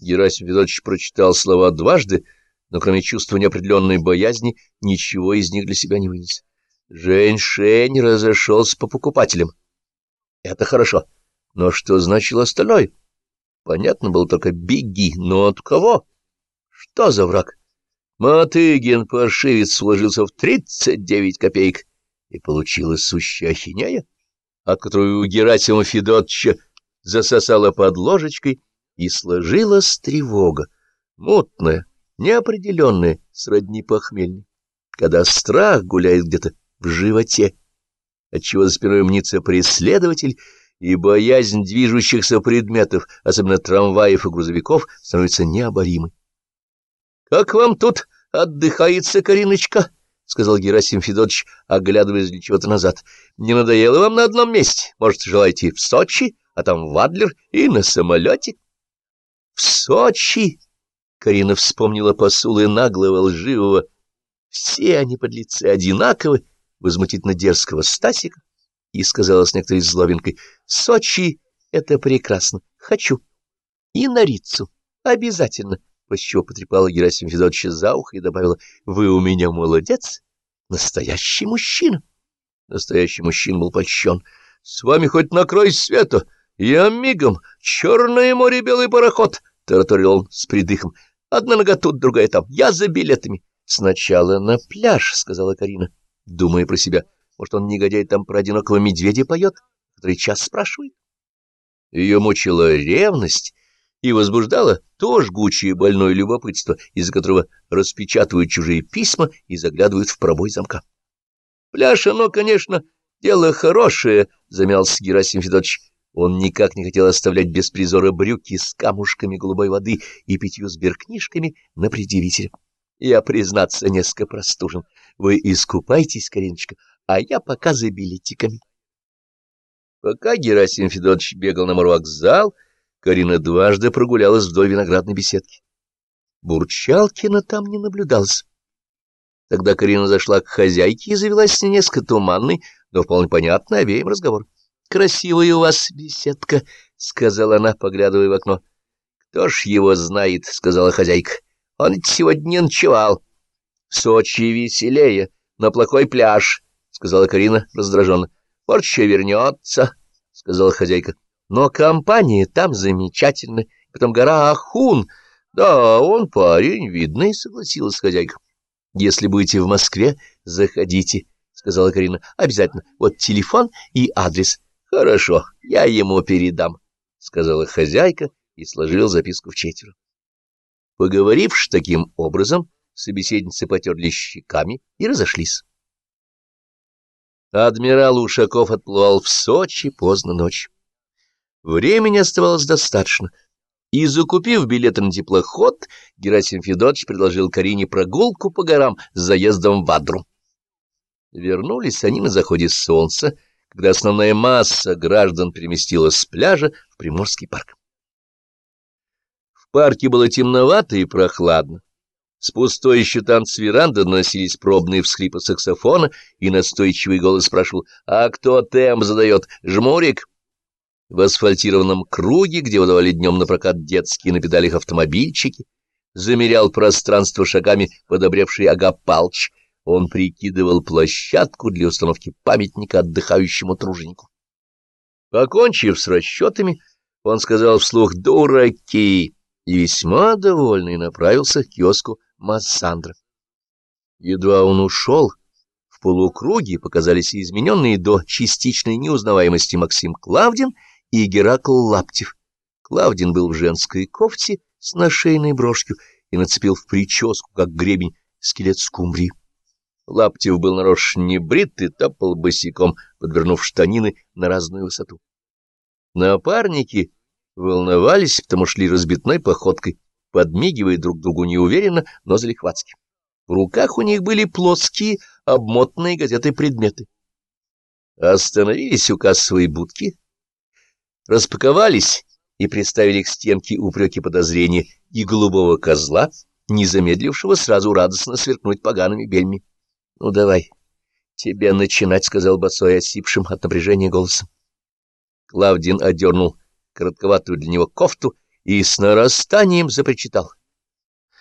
Герасим Федорович прочитал слова дважды, но кроме чувства неопределенной боязни ничего из них для себя не вынес. Жень-шень разошелся по покупателям. Это хорошо. Но что значило остальное? Понятно было только «беги», но от кого? Что за враг? Мотыгин, паршивец, вложился в тридцать девять копеек, и получилась сущая ахинея, от которой у Герасима Федотча засосала под ложечкой, и сложилась тревога, мутная, неопределенная, сродни похмельной, когда страх гуляет где-то в животе, отчего за спиной мнится преследователь, и боязнь движущихся предметов, особенно трамваев и грузовиков, становится необоримой. — Как вам тут отдыхается, Кариночка? — сказал Герасим Федорович, оглядываясь для чего-то назад. — Не надоело вам на одном месте? Может, желаете в Сочи, а там в Адлер и на самолете? — В Сочи! — Карина вспомнила посулы наглого, лживого. Все они подлецы одинаковы, возмутительно дерзкого Стасика и сказала с некоторой злобинкой, «Сочи — это прекрасно, хочу. И на Рицу, обязательно». После чего потрепала Герасим Федоровича за ухо и добавила, «Вы у меня молодец, настоящий мужчина». Настоящий мужчина был польщен. «С вами хоть на край света, я мигом, черное море, белый пароход», — тараторил он с придыхом. «Одна нога тут, другая там, я за билетами». «Сначала на пляж», — сказала Карина, думая про себя. Может, он, негодяй, там про одинокого медведя поет, который час спрашивает? Ее мучила ревность и возбуждала то жгучее больное любопытство, из-за которого распечатывают чужие письма и заглядывают в пробой замка. Пляж, оно, конечно, дело хорошее, — замялся Герасим Федорович. Он никак не хотел оставлять без призора брюки с камушками голубой воды и пятью сберкнижками на предъявителя. Я, признаться, несколько простужен. Вы искупайтесь, Кариночка, а я пока за билетиками. Пока Герасим Федорович бегал на морвокзал, Карина дважды прогулялась вдоль виноградной беседки. Бурчалкина там не наблюдалось. Тогда Карина зашла к хозяйке и завелась с ней несколько туманный, но вполне понятный обеим разговор. — Красивая у вас беседка, — сказала она, поглядывая в окно. — Кто ж его знает, — сказала хозяйка. — Он сегодня ночевал. — В Сочи веселее, на плохой пляж, сказала Карина раздраженно. — Вот еще вернется, — сказала хозяйка. — Но компания там замечательная. Потом гора Ахун. Да, он парень видный, — согласилась хозяйка. — Если будете в Москве, заходите, — сказала Карина. — Обязательно. Вот телефон и адрес. — Хорошо, я ему передам, — сказала хозяйка и сложила записку в четверо. Поговоривши таким образом, собеседницы потерли щеками и разошлись. Адмирал Ушаков отплывал в Сочи поздно ночью. Времени оставалось достаточно, и, закупив билеты на теплоход, Герасим Федотович предложил Карине прогулку по горам с заездом в Адру. Вернулись они на заходе солнца, когда основная масса граждан переместилась с пляжа в Приморский парк. В парке было темновато и прохладно. С пустой еще танцверанды доносились пробные всхлипы саксофона, и настойчивый голос спрашивал, «А кто темп задает? Жмурик?» В асфальтированном круге, где выдавали днем на прокат детские на педалях автомобильчики, замерял пространство шагами подобревший Агапалч. Он прикидывал площадку для установки памятника отдыхающему труженику. Покончив с расчетами, он сказал вслух «Дураки!» и весьма довольный направился к киоску Массандра. Едва он ушел, в полукруге показались измененные до частичной неузнаваемости Максим Клавдин и Геракл Лаптев. Клавдин был в женской кофте с нашейной брошью и нацепил в прическу, как гребень, скелет скумбрии. Лаптев был нарочно не брит и топал босиком, подвернув штанины на разную высоту. Напарники волновались, потому шли разбитной походкой, подмигивая друг другу неуверенно, но залихватски. В руках у них были плоские, обмотанные газетой предметы. Остановились у кассовой будки, распаковались и приставили к стенке упреки подозрения и голубого козла, не замедлившего сразу радостно сверкнуть погаными бельми. — Ну, давай, тебе начинать, — сказал Босой осипшим от напряжения голосом. Клавдин одернул коротковатую для него кофту и с нарастанием запричитал.